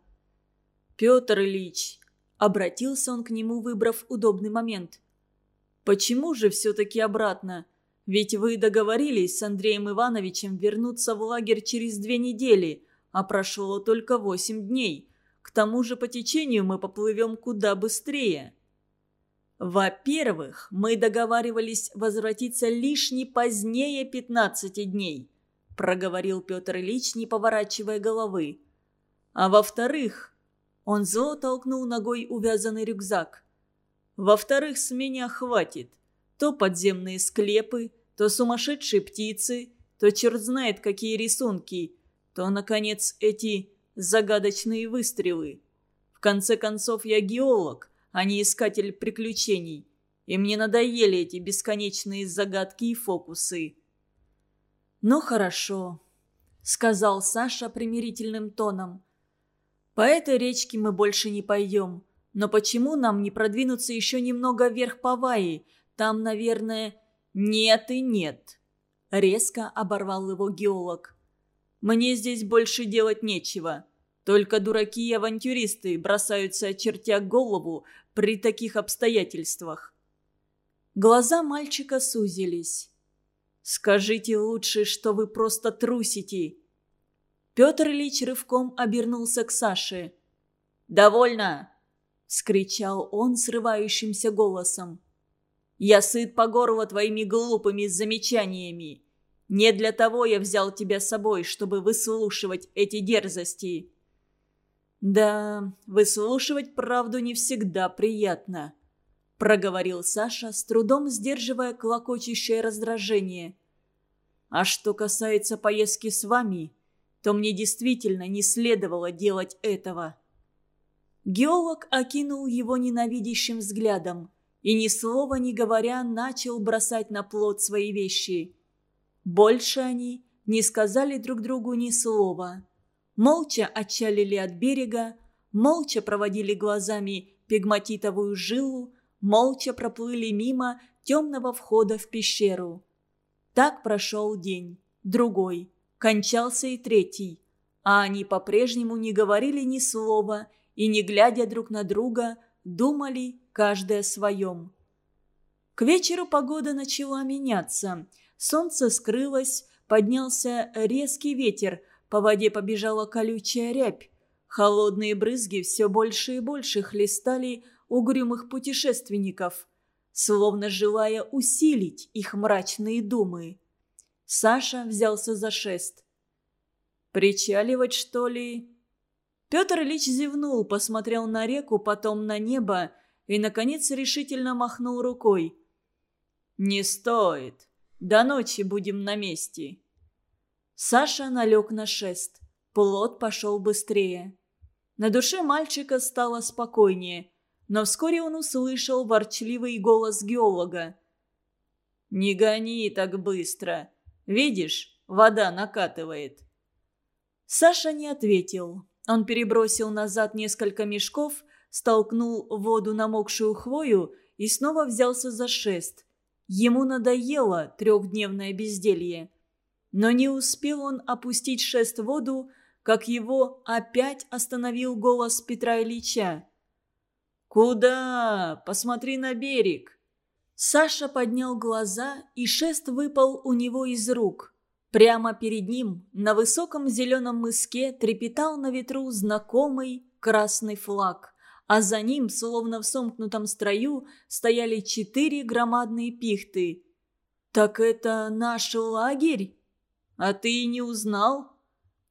«Петр Ильич», — обратился он к нему, выбрав удобный момент. «Почему же все-таки обратно? Ведь вы договорились с Андреем Ивановичем вернуться в лагерь через две недели, а прошло только восемь дней. К тому же по течению мы поплывем куда быстрее». «Во-первых, мы договаривались возвратиться лишь не позднее 15 дней», – проговорил Петр Ильич, не поворачивая головы. «А во-вторых...» – он зло толкнул ногой увязанный рюкзак. «Во-вторых, с меня хватит. То подземные склепы, то сумасшедшие птицы, то черт знает какие рисунки, то, наконец, эти загадочные выстрелы. В конце концов, я геолог, а не искатель приключений. И мне надоели эти бесконечные загадки и фокусы. «Ну хорошо», — сказал Саша примирительным тоном. «По этой речке мы больше не пойдем. Но почему нам не продвинуться еще немного вверх по Ваи? Там, наверное...» «Нет и нет», — резко оборвал его геолог. «Мне здесь больше делать нечего. Только дураки и авантюристы бросаются, очертя голову, при таких обстоятельствах. Глаза мальчика сузились. «Скажите лучше, что вы просто трусите». Петр Ильич рывком обернулся к Саше. «Довольно!» — скричал он срывающимся голосом. «Я сыт по горло твоими глупыми замечаниями. Не для того я взял тебя с собой, чтобы выслушивать эти дерзости». «Да, выслушивать правду не всегда приятно», — проговорил Саша, с трудом сдерживая клокочущее раздражение. «А что касается поездки с вами, то мне действительно не следовало делать этого». Геолог окинул его ненавидящим взглядом и, ни слова не говоря, начал бросать на плот свои вещи. Больше они не сказали друг другу ни слова молча отчалили от берега, молча проводили глазами пигматитовую жилу, молча проплыли мимо темного входа в пещеру. Так прошел день, другой, кончался и третий, а они по-прежнему не говорили ни слова и, не глядя друг на друга, думали каждый о своем. К вечеру погода начала меняться. Солнце скрылось, поднялся резкий ветер, по воде побежала колючая рябь. Холодные брызги все больше и больше хлестали угрюмых путешественников, словно желая усилить их мрачные думы. Саша взялся за шест. «Причаливать, что ли?» Петр Ильич зевнул, посмотрел на реку, потом на небо и, наконец, решительно махнул рукой. «Не стоит. До ночи будем на месте». Саша налег на шест. Плод пошел быстрее. На душе мальчика стало спокойнее, но вскоре он услышал ворчливый голос геолога. «Не гони так быстро. Видишь, вода накатывает». Саша не ответил. Он перебросил назад несколько мешков, столкнул в воду намокшую хвою и снова взялся за шест. Ему надоело трехдневное безделье. Но не успел он опустить шест в воду, как его опять остановил голос Петра Ильича. «Куда? Посмотри на берег!» Саша поднял глаза, и шест выпал у него из рук. Прямо перед ним, на высоком зеленом мыске, трепетал на ветру знакомый красный флаг, а за ним, словно в сомкнутом строю, стояли четыре громадные пихты. «Так это наш лагерь?» «А ты и не узнал?»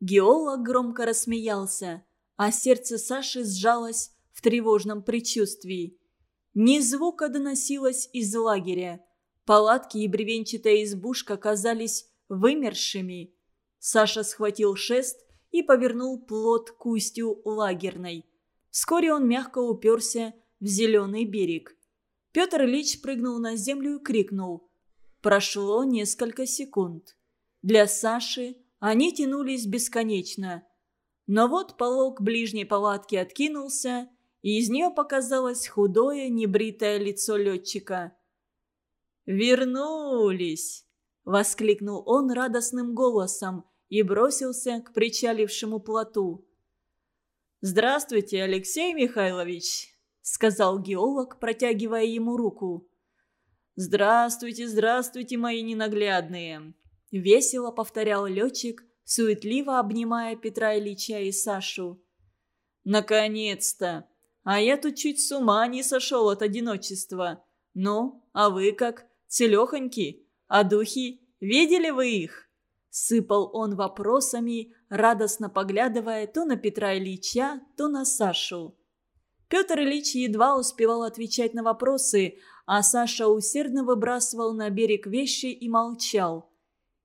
Геолог громко рассмеялся, а сердце Саши сжалось в тревожном предчувствии. Ни звука доносилось из лагеря. Палатки и бревенчатая избушка казались вымершими. Саша схватил шест и повернул плот к устью лагерной. Вскоре он мягко уперся в зеленый берег. Петр Ильич прыгнул на землю и крикнул. Прошло несколько секунд. Для Саши они тянулись бесконечно. Но вот полог ближней палатки откинулся, и из нее показалось худое, небритое лицо летчика. «Вернулись!» — воскликнул он радостным голосом и бросился к причалившему плоту. «Здравствуйте, Алексей Михайлович!» — сказал геолог, протягивая ему руку. «Здравствуйте, здравствуйте, мои ненаглядные!» — весело повторял летчик, суетливо обнимая Петра Ильича и Сашу. «Наконец-то! А я тут чуть с ума не сошел от одиночества. Ну, а вы как? Целехоньки? А духи? Видели вы их?» Сыпал он вопросами, радостно поглядывая то на Петра Ильича, то на Сашу. Петр Ильич едва успевал отвечать на вопросы, а Саша усердно выбрасывал на берег вещи и молчал.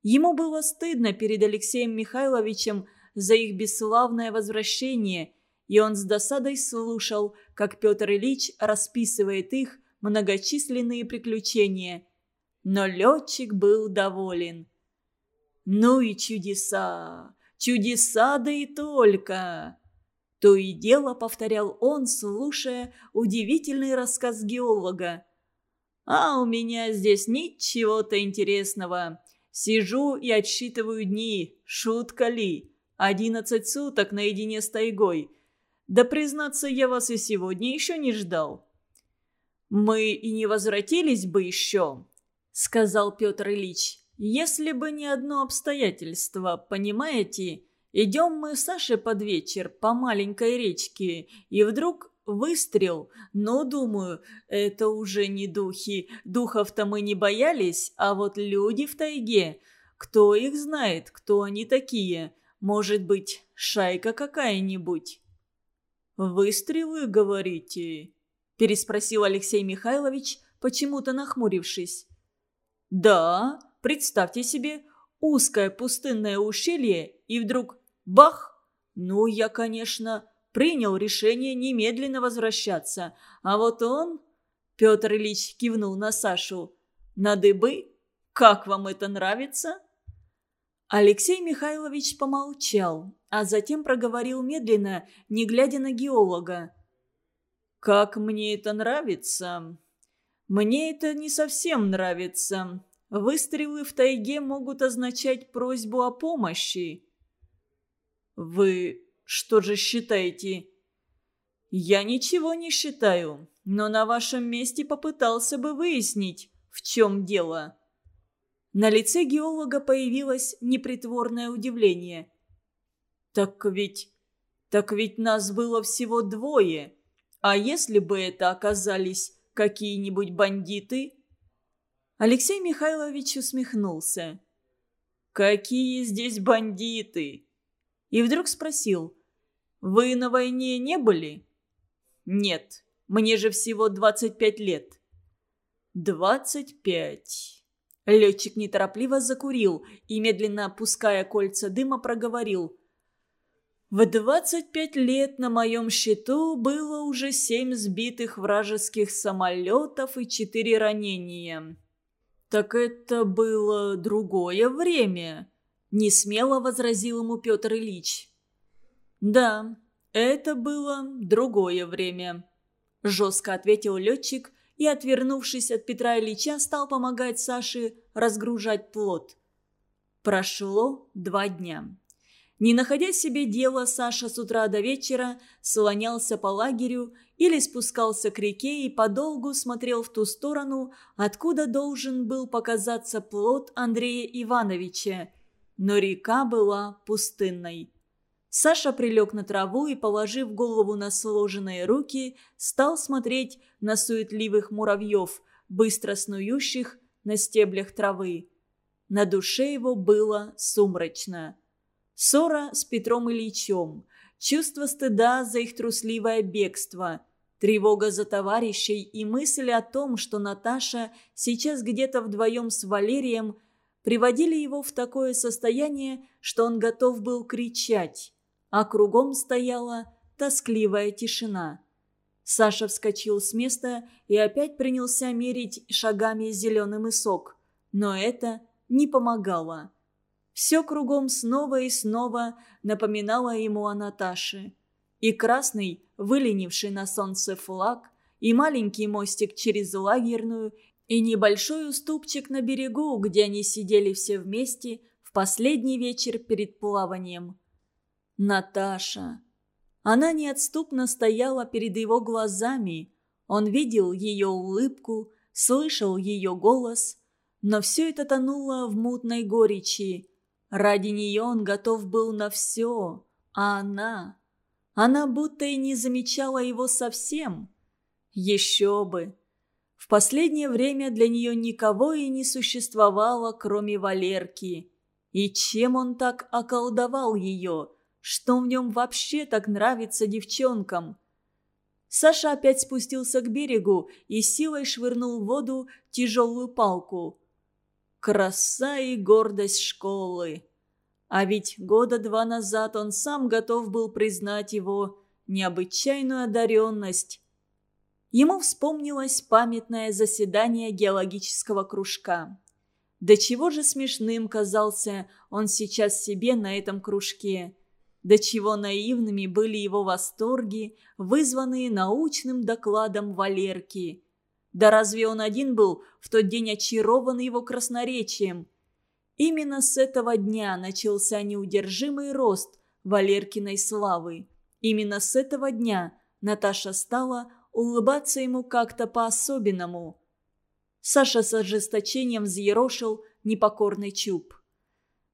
Ему было стыдно перед Алексеем Михайловичем за их бесславное возвращение, и он с досадой слушал, как Петр Ильич расписывает их многочисленные приключения. Но летчик был доволен. «Ну и чудеса! Чудеса, да и только!» То и дело повторял он, слушая удивительный рассказ геолога. «А у меня здесь ничего-то интересного. Сижу и отсчитываю дни. Шутка ли? Одиннадцать суток наедине с тайгой. Да, признаться, я вас и сегодня еще не ждал». «Мы и не возвратились бы еще», — сказал Петр Ильич, «если бы не одно обстоятельство, понимаете? Идем мы с Сашей под вечер по маленькой речке, и вдруг выстрел. Но, думаю, это уже не духи. Духов-то мы не боялись, а вот люди в тайге. Кто их знает, кто они такие? Может быть, шайка какая-нибудь?» «Выстрелы, говорите?» – переспросил Алексей Михайлович, почему-то нахмурившись. «Да, представьте себе, узкое пустынное ущелье, и вдруг бах! Ну, я, конечно, принял решение немедленно возвращаться, а вот он...» Петр Ильич кивнул на Сашу. «На дыбы? Как вам это нравится?» Алексей Михайлович помолчал, а затем проговорил медленно, не глядя на геолога. «Как мне это нравится?» «Мне это не совсем нравится. Выстрелы в тайге могут означать просьбу о помощи». «Вы что же считаете?» «Я ничего не считаю, но на вашем месте попытался бы выяснить, в чем дело». На лице геолога появилось непритворное удивление. «Так ведь... так ведь нас было всего двое. А если бы это оказались какие-нибудь бандиты?» Алексей Михайлович усмехнулся. «Какие здесь бандиты?» И вдруг спросил. «Вы на войне не были?» «Нет, мне же всего 25 лет». «Двадцать пять». Летчик неторопливо закурил и, медленно опуская кольца дыма, проговорил. В 25 лет на моем счету было уже семь сбитых вражеских самолетов и четыре ранения. «Так это было другое время», — несмело возразил ему Петр Ильич. «Да, это было другое время», — жестко ответил летчик и, отвернувшись от Петра Ильича, стал помогать Саше разгружать плод. Прошло два дня. Не находя себе дела, Саша с утра до вечера слонялся по лагерю или спускался к реке и подолгу смотрел в ту сторону, откуда должен был показаться плод Андрея Ивановича. Но река была пустынной. Саша прилег на траву и, положив голову на сложенные руки, стал смотреть на суетливых муравьев, быстро снующих на стеблях травы. На душе его было сумрачно. Ссора с Петром Ильичем, чувство стыда за их трусливое бегство, тревога за товарищей и мысль о том, что Наташа сейчас где-то вдвоем с Валерием, приводили его в такое состояние, что он готов был кричать, а кругом стояла тоскливая тишина. Саша вскочил с места и опять принялся мерить шагами зеленый мысок, но это не помогало. Все кругом снова и снова напоминало ему о Наташе. И красный, выленивший на солнце флаг, и маленький мостик через лагерную, и небольшой уступчик на берегу, где они сидели все вместе в последний вечер перед плаванием. Наташа. Она неотступно стояла перед его глазами. Он видел ее улыбку, слышал ее голос, но все это тонуло в мутной горечи, Ради нее он готов был на все, а она... Она будто и не замечала его совсем. Еще бы. В последнее время для нее никого и не существовало, кроме Валерки. И чем он так околдовал ее? Что в нем вообще так нравится девчонкам? Саша опять спустился к берегу и силой швырнул в воду тяжелую палку – краса и гордость школы. А ведь года два назад он сам готов был признать его необычайную одаренность. Ему вспомнилось памятное заседание геологического кружка. До чего же смешным казался он сейчас себе на этом кружке. До чего наивными были его восторги, вызванные научным докладом Валерки – да разве он один был в тот день очарован его красноречием? Именно с этого дня начался неудержимый рост Валеркиной славы. Именно с этого дня Наташа стала улыбаться ему как-то по-особенному. Саша с ожесточением взъерошил непокорный чуб.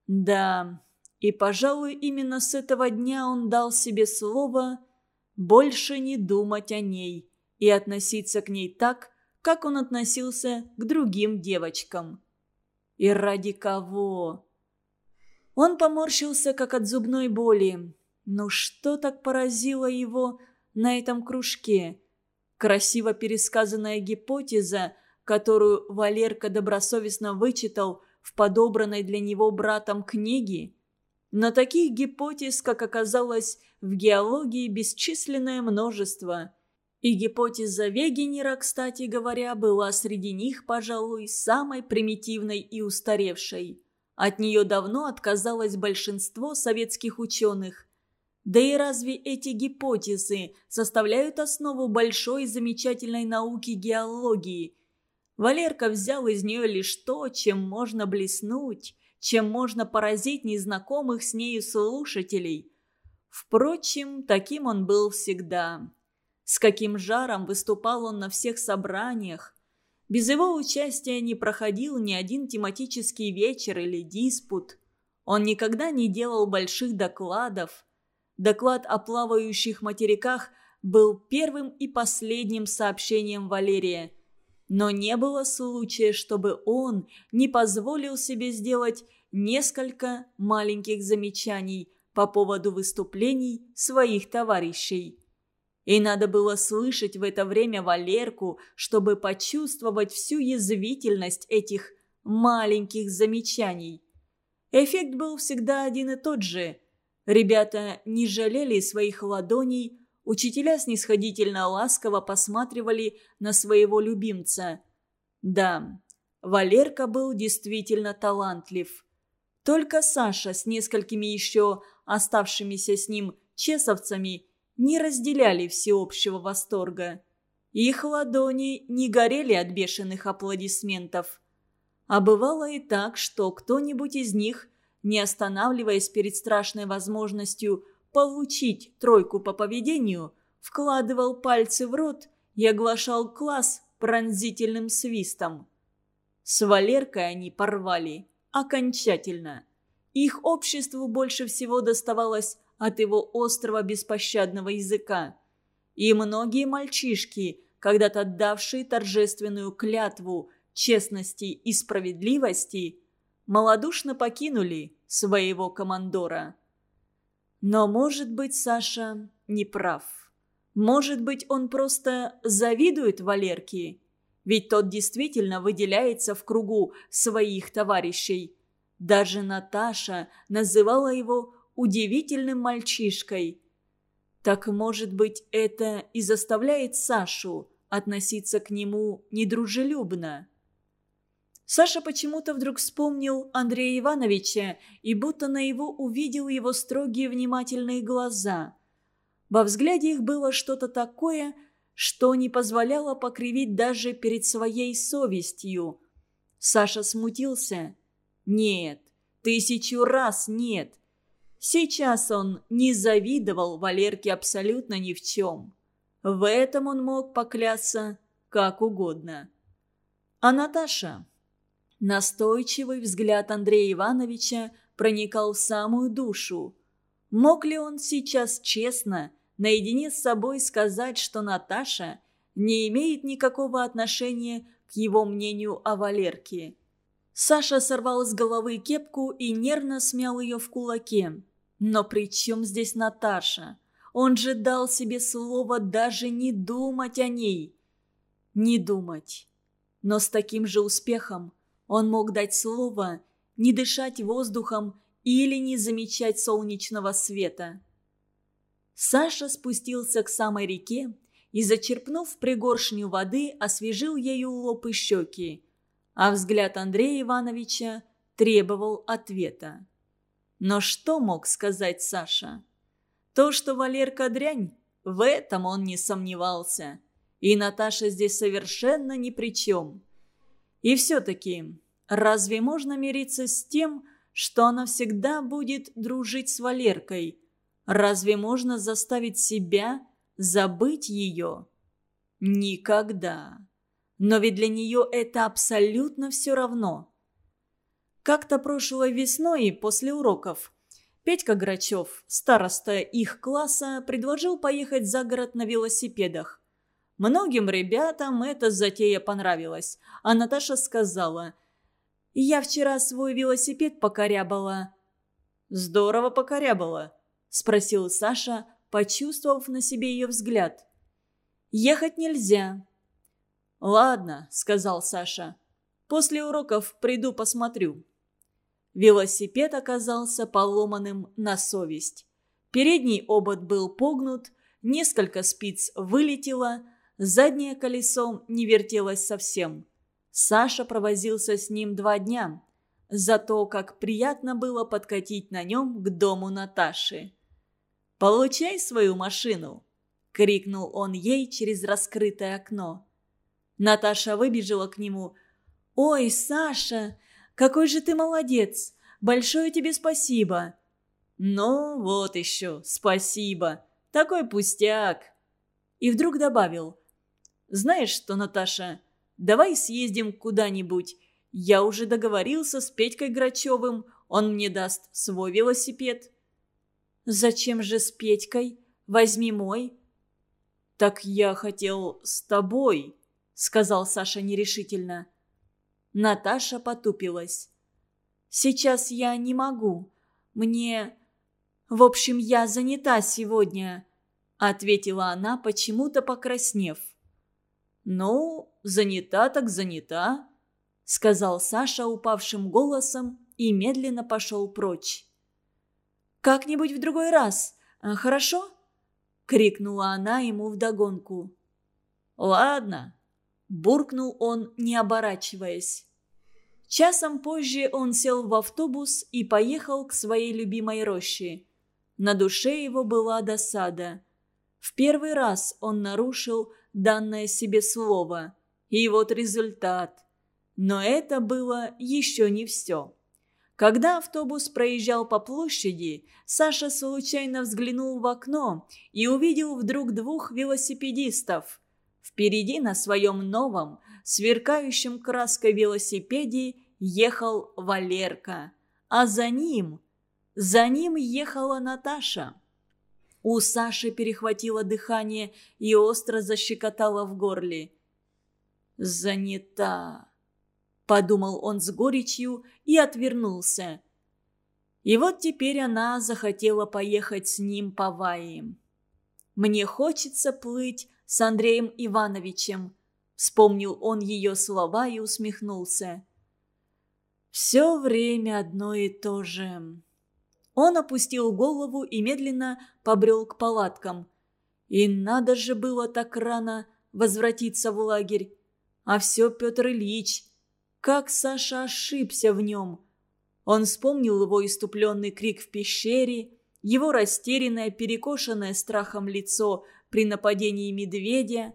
Да, и, пожалуй, именно с этого дня он дал себе слово больше не думать о ней и относиться к ней так, как он относился к другим девочкам. И ради кого? Он поморщился, как от зубной боли. Ну что так поразило его на этом кружке? Красиво пересказанная гипотеза, которую Валерка добросовестно вычитал в подобранной для него братом книге? Но таких гипотез, как оказалось, в геологии бесчисленное множество – и гипотеза Вегенера, кстати говоря, была среди них, пожалуй, самой примитивной и устаревшей. От нее давно отказалось большинство советских ученых. Да и разве эти гипотезы составляют основу большой замечательной науки геологии? Валерка взял из нее лишь то, чем можно блеснуть, чем можно поразить незнакомых с нею слушателей. Впрочем, таким он был всегда. С каким жаром выступал он на всех собраниях. Без его участия не проходил ни один тематический вечер или диспут. Он никогда не делал больших докладов. Доклад о плавающих материках был первым и последним сообщением Валерия. Но не было случая, чтобы он не позволил себе сделать несколько маленьких замечаний по поводу выступлений своих товарищей. И надо было слышать в это время Валерку, чтобы почувствовать всю язвительность этих маленьких замечаний. Эффект был всегда один и тот же. Ребята не жалели своих ладоней, учителя снисходительно ласково посматривали на своего любимца. Да, Валерка был действительно талантлив. Только Саша с несколькими еще оставшимися с ним чесовцами – не разделяли всеобщего восторга. Их ладони не горели от бешеных аплодисментов. А бывало и так, что кто-нибудь из них, не останавливаясь перед страшной возможностью получить тройку по поведению, вкладывал пальцы в рот и оглашал класс пронзительным свистом. С Валеркой они порвали окончательно. Их обществу больше всего доставалось от его острого беспощадного языка. И многие мальчишки, когда-то давшие торжественную клятву честности и справедливости, малодушно покинули своего командора. Но, может быть, Саша не прав. Может быть, он просто завидует Валерке, ведь тот действительно выделяется в кругу своих товарищей. Даже Наташа называла его удивительным мальчишкой. Так, может быть, это и заставляет Сашу относиться к нему недружелюбно. Саша почему-то вдруг вспомнил Андрея Ивановича и будто на его увидел его строгие внимательные глаза. Во взгляде их было что-то такое, что не позволяло покривить даже перед своей совестью. Саша смутился. «Нет, тысячу раз нет. Сейчас он не завидовал Валерке абсолютно ни в чем. В этом он мог поклясться как угодно. А Наташа? Настойчивый взгляд Андрея Ивановича проникал в самую душу. Мог ли он сейчас честно, наедине с собой сказать, что Наташа не имеет никакого отношения к его мнению о Валерке? Саша сорвал с головы кепку и нервно смял ее в кулаке. Но при чем здесь Наташа? Он же дал себе слово даже не думать о ней. Не думать. Но с таким же успехом он мог дать слово не дышать воздухом или не замечать солнечного света. Саша спустился к самой реке и, зачерпнув пригоршню воды, освежил ею лоб и щеки, а взгляд Андрея Ивановича требовал ответа. Но что мог сказать Саша? То, что Валерка дрянь, в этом он не сомневался. И Наташа здесь совершенно ни при чем. И все-таки, разве можно мириться с тем, что она всегда будет дружить с Валеркой? Разве можно заставить себя забыть ее? Никогда. Но ведь для нее это абсолютно все равно. Как-то прошлой весной после уроков Петька Грачев, староста их класса, предложил поехать за город на велосипедах. Многим ребятам эта затея понравилась, а Наташа сказала «Я вчера свой велосипед покорябала». «Здорово покорябала», – спросил Саша, почувствовав на себе ее взгляд. «Ехать нельзя». «Ладно», – сказал Саша. «После уроков приду посмотрю». Велосипед оказался поломанным на совесть. Передний обод был погнут, несколько спиц вылетело, заднее колесо не вертелось совсем. Саша провозился с ним два дня. Зато как приятно было подкатить на нем к дому Наташи. «Получай свою машину!» — крикнул он ей через раскрытое окно. Наташа выбежала к нему. «Ой, Саша, какой же ты молодец! Большое тебе спасибо!» «Ну, вот еще, спасибо! Такой пустяк!» И вдруг добавил. «Знаешь что, Наташа, давай съездим куда-нибудь. Я уже договорился с Петькой Грачевым, он мне даст свой велосипед». «Зачем же с Петькой? Возьми мой». «Так я хотел с тобой», — сказал Саша нерешительно. Наташа потупилась. «Сейчас я не могу. Мне... В общем, я занята сегодня», — ответила она, почему-то покраснев. «Ну, занята так занята», — сказал Саша упавшим голосом и медленно пошел прочь. «Как-нибудь в другой раз, а, хорошо?» — крикнула она ему вдогонку. «Ладно», буркнул он, не оборачиваясь. Часом позже он сел в автобус и поехал к своей любимой роще. На душе его была досада. В первый раз он нарушил данное себе слово. И вот результат. Но это было еще не все. Когда автобус проезжал по площади, Саша случайно взглянул в окно и увидел вдруг двух велосипедистов. Впереди на своем новом, сверкающем краской велосипеде ехал Валерка, а за ним, за ним ехала Наташа. У Саши перехватило дыхание и остро защекотало в горле. «Занята», — подумал он с горечью и отвернулся. И вот теперь она захотела поехать с ним по Ваи. «Мне хочется плыть с Андреем Ивановичем», — вспомнил он ее слова и усмехнулся. «Все время одно и то же». Он опустил голову и медленно побрел к палаткам. И надо же было так рано возвратиться в лагерь. А все Петр Ильич. Как Саша ошибся в нем. Он вспомнил его иступленный крик в пещере, его растерянное, перекошенное страхом лицо при нападении медведя.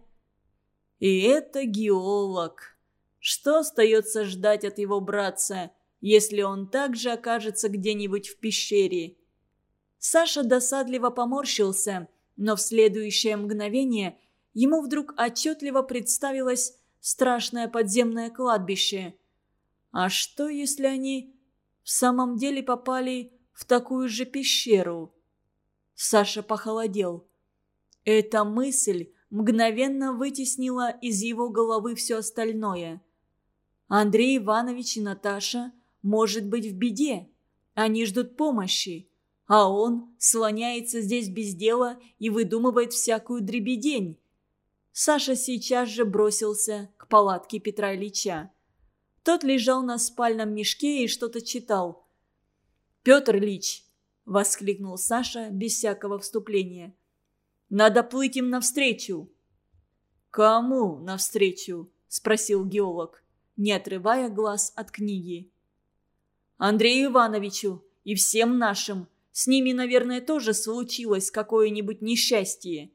И это геолог. Что остается ждать от его братца, если он также окажется где-нибудь в пещере? Саша досадливо поморщился, но в следующее мгновение ему вдруг отчетливо представилось страшное подземное кладбище. А что, если они в самом деле попали в такую же пещеру? Саша похолодел. Эта мысль мгновенно вытеснила из его головы все остальное. Андрей Иванович и Наташа может быть в беде. Они ждут помощи. А он слоняется здесь без дела и выдумывает всякую дребедень. Саша сейчас же бросился к палатке Петра Ильича. Тот лежал на спальном мешке и что-то читал. «Петр Ильич!» – воскликнул Саша без всякого вступления – надо плыть им навстречу». «Кому навстречу?» – спросил геолог, не отрывая глаз от книги. «Андрею Ивановичу и всем нашим. С ними, наверное, тоже случилось какое-нибудь несчастье».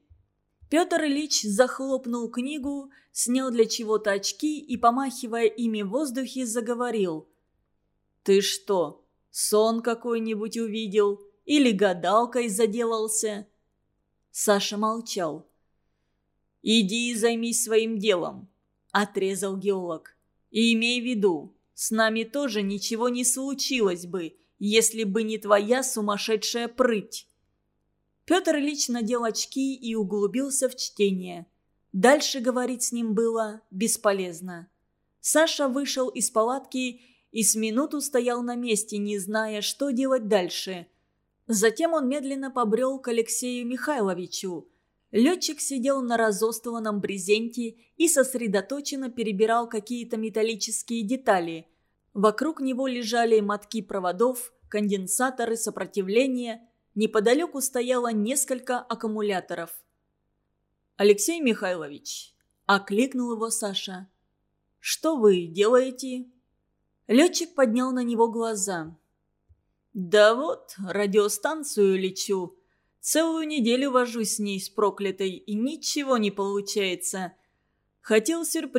Петр Ильич захлопнул книгу, снял для чего-то очки и, помахивая ими в воздухе, заговорил. «Ты что, сон какой-нибудь увидел? или гадалкой заделался?» Саша молчал. «Иди и займись своим делом», — отрезал геолог. «И имей в виду, с нами тоже ничего не случилось бы, если бы не твоя сумасшедшая прыть». Петр Ильич надел очки и углубился в чтение. Дальше говорить с ним было бесполезно. Саша вышел из палатки и с минуту стоял на месте, не зная, что делать дальше. Затем он медленно побрел к Алексею Михайловичу. Летчик сидел на разостланном брезенте и сосредоточенно перебирал какие-то металлические детали. Вокруг него лежали мотки проводов, конденсаторы, сопротивления. Неподалеку стояло несколько аккумуляторов. «Алексей Михайлович», – окликнул его Саша. «Что вы делаете?» Летчик поднял на него глаза. «Да вот, радиостанцию лечу. Целую неделю вожусь с ней с проклятой, и ничего не получается. Хотел сюрприз